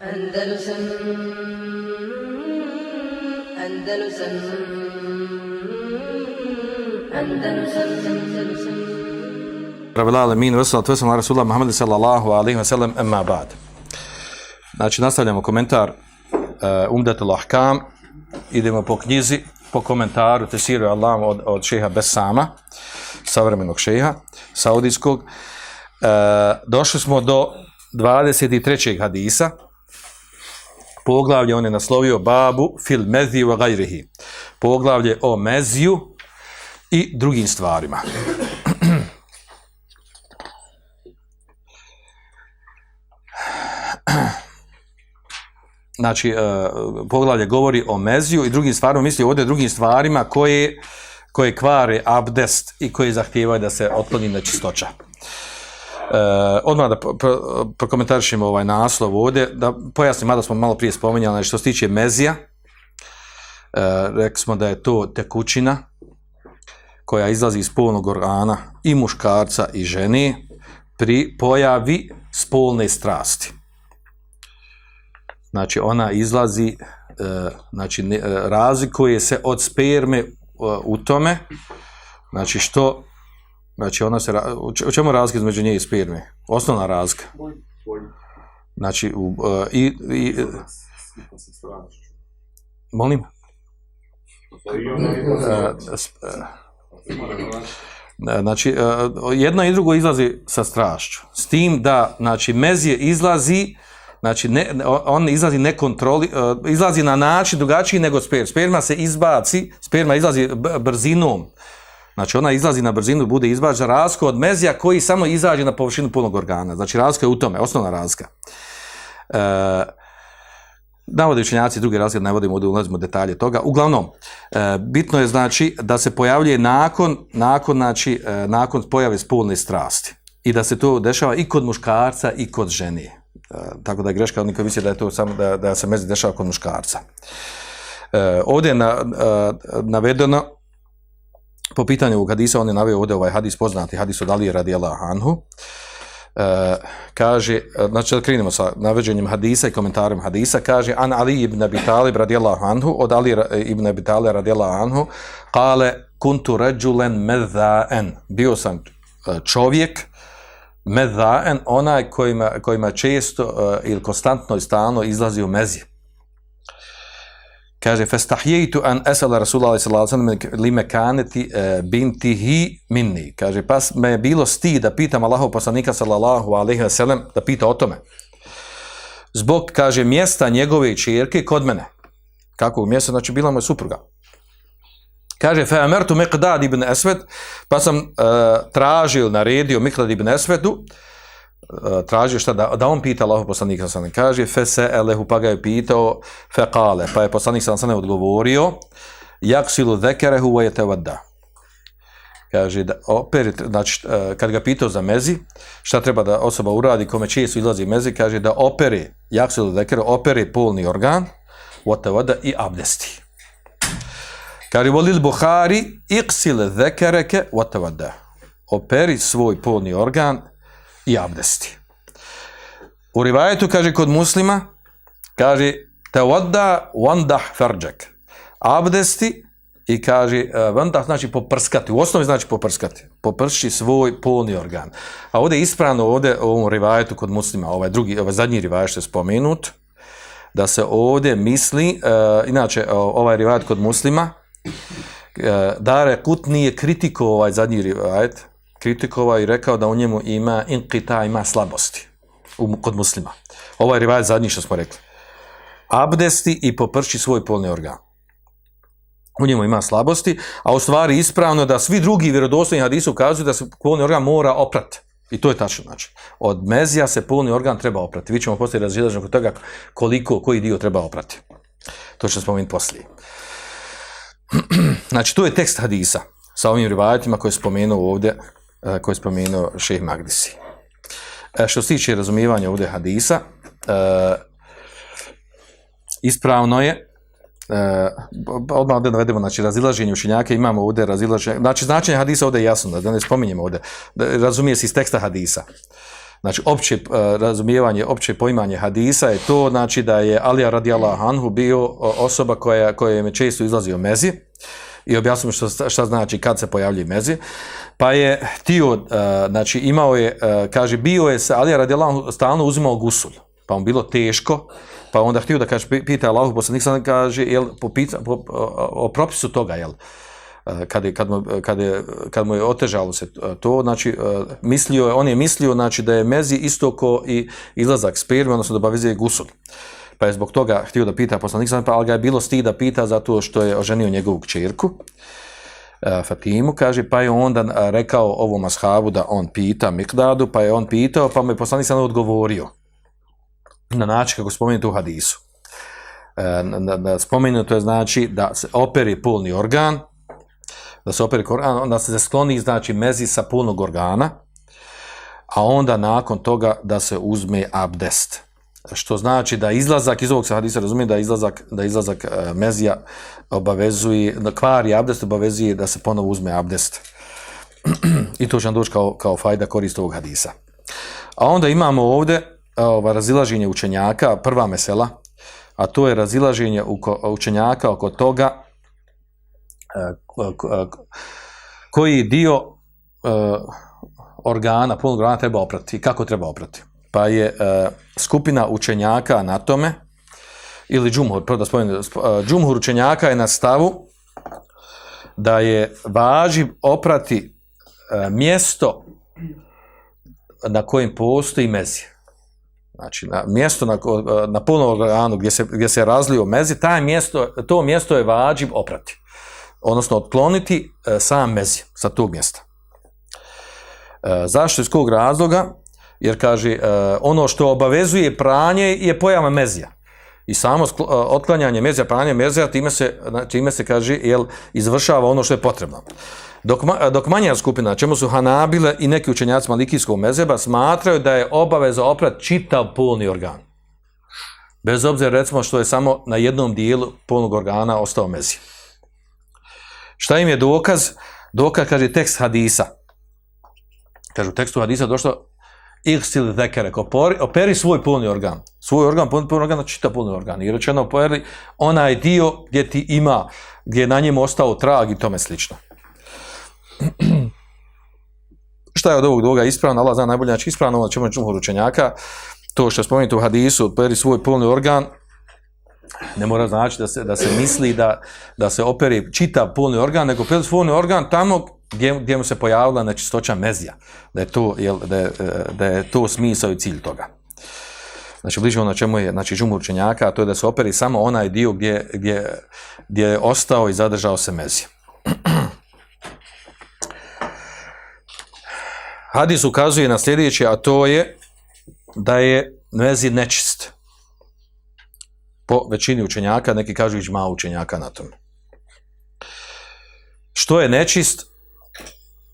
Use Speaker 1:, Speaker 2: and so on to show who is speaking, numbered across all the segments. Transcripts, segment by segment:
Speaker 1: Andalusam Andalusam Andalusam Andalusam
Speaker 2: Rabbil alamin, wa salatu wassalamu ala rasulillah Muhammad sallallahu alayhi wa sallam, amma ba'd. Znači, nastavljamo komentar uh, Umdatul Ahkam, idemo po knjizi, po komentaru Tesiru Allah od, od šeha Besama, savremenog šeha, saudijskog. Uh, došli smo do 23. hadisa, poglavlje, on je naslovio babu fil meziju wa gajrihi. Poglavlje o meziju i drugim stvarima. znači, uh, poglavlje govori o meziju i drugim stvarima, misli ovdje drugim stvarima koje, koje kvare abdest i koje zahtijevaju da se otkloni nečistoća. Uh, odmah da prokomentarišemo ovaj naslov ovdje, da pojasnim, mada smo malo prije spominjali, što se tiče mezija, uh, rekli smo da je to tekućina koja izlazi iz polnog organa i muškarca i žene pri pojavi spolne strasti. Znači ona izlazi, e, znači ne, razlikuje se od sperme e, u tome, znači što, znači ona se, u čemu razlika između nje i sperme? Osnovna razlika. Znači, u, i, i, molim? Znači, jedno i drugo izlazi sa strašću. S tim da, znači, mezije izlazi uh, Znači, ne, on izlazi nekontroli, uh, izlazi na način drugačiji nego sperma. Sperma se izbaci, sperma izlazi brzinom. Znači, ona izlazi na brzinu, bude izbađa razlika od mezija koji samo izađe na površinu punog organa. Znači, razlika je u tome, osnovna razlika. Uh, navode učenjaci druge razlike, ne vodimo, ulazimo detalje toga. Uglavnom, e, bitno je znači da se pojavljuje nakon, nakon, znači, e, nakon pojave spolne strasti. I da se to dešava i kod muškarca i kod žene. E, tako da je greška koji misle da je to samo da, da se mezi dešava kod muškarca. E, ovdje je na, e, navedeno po pitanju ovog hadisa, on je naveo ovdje ovaj hadis poznati, hadis od Alije radijela anhu, e, kaže, e, znači da krenemo sa naveđenjem hadisa i komentarom hadisa, kaže An Ali ibn Abi Talib radijela anhu, od Ali ibn Abi Talib radijela anhu, kale kuntu ređulen medhaen, bio sam e, čovjek, medhaen, onaj kojima, kojima često e, ili konstantno i stalno izlazi u mezi. Kaže, festahjeitu an esala Rasulullah sallallahu alaihi sallam lime kaneti e, bintihi minni. Kaže, pa me je bilo sti da pitam Allahov poslanika sallallahu alaihi wasallam da pita o tome. Zbog, kaže, mjesta njegove čerke kod mene. Kako u mjesto? Znači, bila moja supruga. Kaže, fe amertu Miqdad ibn Esved, pa sam uh, tražio, naredio Miqdad ibn Esvedu, uh, Eh, tražio šta da, da on pita Allahu poslanika sallam. Kaže, fe se elehu, pa ga je pitao, fe kale, pa je poslanik sallallahu odgovorio, yaksilu zekerehu wa yatawadda. Kaže, da operi, znači, eh, kad ga pitao za mezi, šta treba da osoba uradi, kome često izlazi mezi, kaže da operi, yaksilu silu operi polni organ, wa vada i abdesti. Kaže, volil Buhari, iksil zekereke, tawadda Operi svoj polni organ i abdesti. U rivajetu, kaže, kod muslima, kaže, te vada vandah farđak. Abdesti i kaže, e, vandah znači poprskati. U osnovi znači poprskati. Poprši svoj polni organ. A ovdje je ispravno, ovdje u ovom rivajetu kod muslima, ovaj drugi, ovaj zadnji rivajet što je spomenut, da se ovdje misli, uh, inače, ovaj rivajet kod muslima, uh, Dare Kutni je kritiko ovaj zadnji rivajet, kritikovao i rekao da u njemu ima inkita, ima slabosti u, kod muslima. Ovaj rivajet zadnji što smo rekli. Abdesti i poprši svoj polni organ. U njemu ima slabosti, a u stvari ispravno da svi drugi vjerodostojni hadisi ukazuju da se polni organ mora oprati. I to je tačno, znači. Od mezija se polni organ treba oprati. Vi ćemo poslije razlijedažno kod toga koliko, koji dio treba oprati. To ćemo spomenuti poslije. znači, to je tekst hadisa sa ovim rivajatima koje je spomenuo ovdje, E, koje je spomenuo šeh Magdisi. E, što se tiče razumijevanja ovdje hadisa, e, ispravno je, e, odmah ovdje navedemo, znači, razilaženje učenjaka, imamo ovdje razilaženje, znači, značenje hadisa ovdje je jasno, da ne spominjemo ovdje, da razumije se iz teksta hadisa. znači opće uh, razumijevanje, opće poimanje hadisa je to, znači da je Alija radijallahu anhu bio osoba koja, koja je često izlazio mezi i objasnimo šta, šta znači kad se pojavljuje mezi, pa je tio, uh, znači imao je, uh, kaže, bio je se, ali je anhu stalno uzimao gusul, pa mu bilo teško, pa onda htio da kaže, pita Allahu, poslanik sam kaže, jel, po, pita, po, o, o propisu toga, jel, e, kad je, kad, mu, kad, je, kad mu je otežalo se to, znači, mislio je, on je mislio, znači, da je mezi isto ko i izlazak sperme, odnosno da obavezuje gusul. Pa je zbog toga htio da pita poslanik sam, pa ali ga je bilo stid da pita zato što je oženio njegovu kćerku, e, Fatimu, kaže, pa je onda rekao ovom ashabu da on pita Mikdadu, pa je on pitao, pa mu je poslanik sam odgovorio na način kako spomenuti u hadisu. E, da spomenuto je znači da se operi polni organ, da se operi organ, onda se skloni znači mezi sa punog organa, a onda nakon toga da se uzme abdest. Što znači da izlazak iz ovog se hadisa razumije da izlazak da izlazak e, mezija obavezuje da kvari abdest obavezuje da se ponovo uzme abdest. I to će nam doći kao, kao fajda korist ovog hadisa. A onda imamo ovdje e, ova, razilaženje učenjaka, prva mesela, a to je razilaženje učenjaka oko toga e, koji dio organa, polnog organa treba oprati kako treba oprati. Pa je uh, skupina učenjaka na tome, ili džumhur, prvo da spomenu, uh, e, džumhur učenjaka je na stavu da je važiv oprati uh, mjesto na kojem postoji mezi. Znači, na mjesto na, na punom organu gdje se, gdje se razlio mezi, taj mjesto, to mjesto je vađiv oprati odnosno otkloniti e, sam mezi sa tog mjesta. E, zašto iz kog razloga? Jer kaže, e, ono što obavezuje pranje je pojava mezija. I samo sklo, e, otklanjanje mezija, pranje mezija, time se, time se kaže, jel, izvršava ono što je potrebno. Dok, dok manja skupina, čemu su Hanabile i neki učenjaci Malikijskog mezeba, smatraju da je obaveza oprat čitav polni organ. Bez obzira, recimo, što je samo na jednom dijelu polnog organa ostao mezija. Šta im je dokaz? Dokaz kaže tekst hadisa. Kaže u tekstu hadisa došlo ihsil zekere, operi, operi svoj polni organ. Svoj organ, polni, polni organ, znači čita polni organ. I rečeno operi onaj dio gdje ti ima, gdje je na njemu ostao trag i tome slično. Šta je od ovog dvoga ispravno? Allah zna najbolje, znači ispravno, ono ćemo čuhu ručenjaka. To što spomenuti u hadisu, operi svoj polni organ, ne mora znači da se, da se misli da, da se operi čita polni organ, nego operi polni organ tamo gdje, gdje mu se pojavila nečistoća mezija. Da je to, jel, da je, e, da je to smisao i cilj toga. Znači, bliže ono čemu je, znači, žumur učenjaka, a to je da se operi samo onaj dio gdje, gdje, gdje je ostao i zadržao se mezija. Hadis ukazuje na sljedeće, a to je da je mezi nečist po većini učenjaka, neki kažu i malo učenjaka na tome. Što je nečist?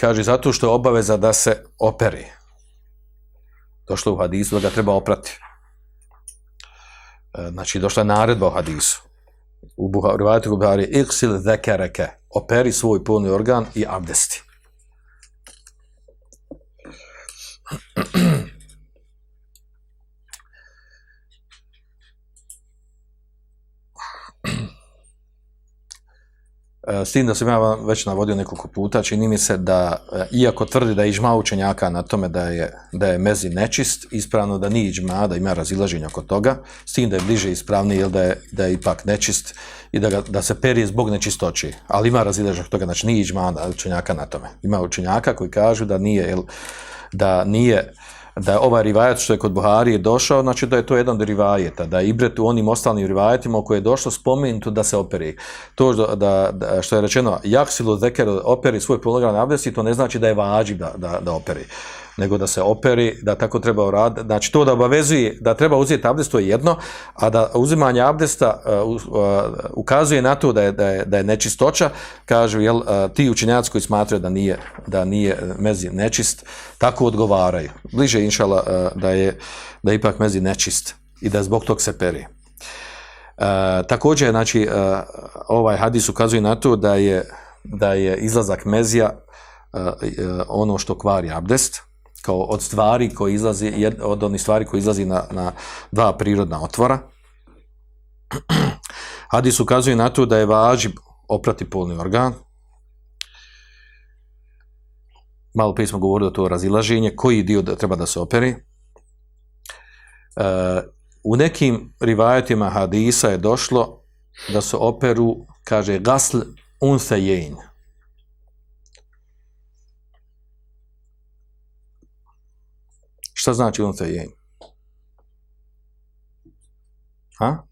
Speaker 2: Kaže, zato što je obaveza da se operi. Došlo u hadisu da ga treba oprati. E, znači, došla je naredba u hadisu. U Buhari, u Buhari, iksil zekereke, operi svoj polni organ i abdesti. E, s tim da sam ja vam već navodio nekoliko puta, čini mi se da, e, iako tvrdi da je ižma učenjaka na tome da je, da je mezi nečist, ispravno da nije ižma, da ima razilaženje oko toga, s tim da je bliže ispravni, ili da je, da je ipak nečist i da, ga, da se perije zbog nečistoći, ali ima razilaženje oko toga, znači nije ižma učenjaka na tome. Ima učenjaka koji kažu da nije, jel, da nije, da je ovaj rivajet što je kod Buharije došao, znači da je to jedan od rivajeta, da je ibret u onim ostalim rivajetima u koje je došlo spomenuto da se operi. To da, da, da što je rečeno, jak silu zeker operi svoj prologran abdest i to ne znači da je vađi da, da, da operi nego da se operi, da tako treba uraditi. Znači to da obavezuje da treba uzeti abdest, to je jedno, a da uzimanje abdesta uh, uh, ukazuje na to da je, da je, da je nečistoća, kažu jel, uh, ti učinjaci koji smatraju da nije, da nije mezi nečist, tako odgovaraju. Bliže inšala uh, da je da je ipak mezi nečist i da zbog tog se peri. Uh, također, znači, uh, ovaj hadis ukazuje na to da je, da je izlazak mezija uh, uh, ono što kvari abdest, kao od stvari koji izlazi, jed, od onih stvari koji izlazi na, na dva prirodna otvora. Hadis ukazuje na to da je važib oprati polni organ. Malo prije smo govorili o to razilaženje, koji dio da, treba da se operi. E, u nekim rivajetima hadisa je došlo da se operu, kaže, gasl unsejen. Šta znači unsejen? Ha?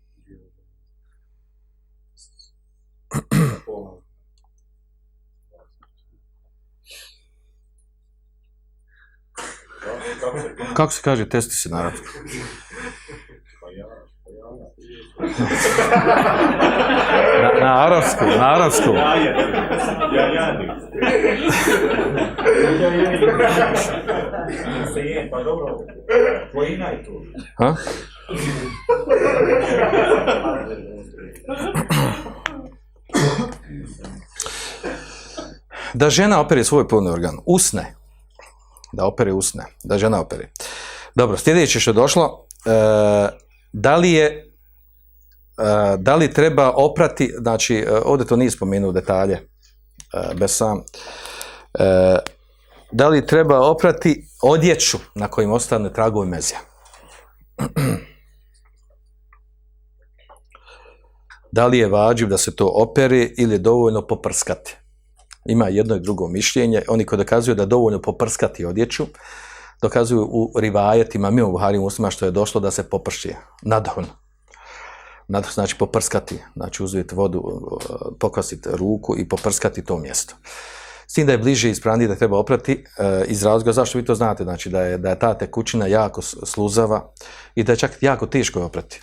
Speaker 2: Kako se kaže testi se na arapskom? Na, na arapskom, na ja,
Speaker 3: Ja, ja. Ja, ja. Ja, ja. Se je, pa dobro. Tvojina je tu.
Speaker 2: Ha? Da žena opere svoj polni organ, usne, da opere usne, da žena opere. Dobro, sljedeće što je došlo, e, da li je e, da li treba oprati, znači e, ovdje to nije spomenuo detalje, e, bez sam, e, da li treba oprati odjeću na kojim ostane tragovi mezija. da li je vađiv da se to opere ili je dovoljno poprskati. Ima jedno i drugo mišljenje. Oni koji dokazuju da je dovoljno poprskati odjeću, dokazuju u rivajetima, mimo Buhari muslima, što je došlo da se poprši nadhon. Nadhon znači poprskati, znači uzeti vodu, eh, pokvasiti ruku i poprskati to mjesto. S tim da je bliže ispravnije da treba oprati e, iz razloga, zašto vi to znate, znači da je, da je ta tekućina jako sluzava i da je čak jako teško je oprati.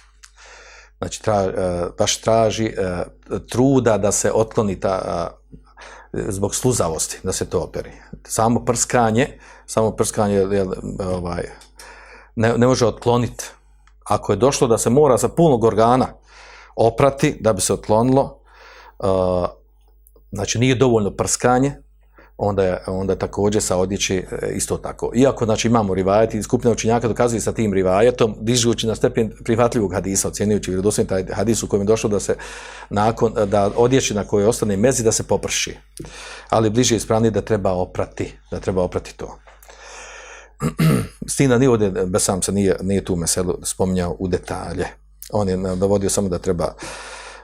Speaker 2: Znači, tra, e, baš traži e, truda da se otkloni ta, e, zbog sluzavosti, da se to operi. Samo prskanje, samo prskanje je, ovaj, ne, ne može otkloniti. Ako je došlo da se mora sa punog organa oprati da bi se otklonilo, e, znači nije dovoljno prskanje, onda je, onda je također sa odjeći e, isto tako. Iako znači, imamo rivajet i skupina učinjaka dokazuje sa tim rivajetom, dižući na stepen prihvatljivog hadisa, ocjenjujući vjerodostojni taj hadis u kojem je došlo da se nakon, da odjeći na kojoj ostane mezi da se poprši. Ali bliže ispravni da treba oprati, da treba oprati to. Stina nije ovdje, Besam se nije, nije tu meselu spominjao u detalje. On je e, dovodio samo da treba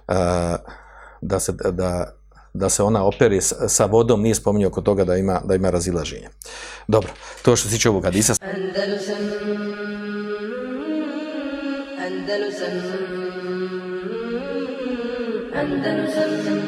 Speaker 2: uh, da se, da, da se ona operi sa vodom, nije spominjao oko toga da ima, da ima razilaženje. Dobro, to što se tiče ovog hadisa.
Speaker 1: Andalusam Andalusam Andalusam Andalusam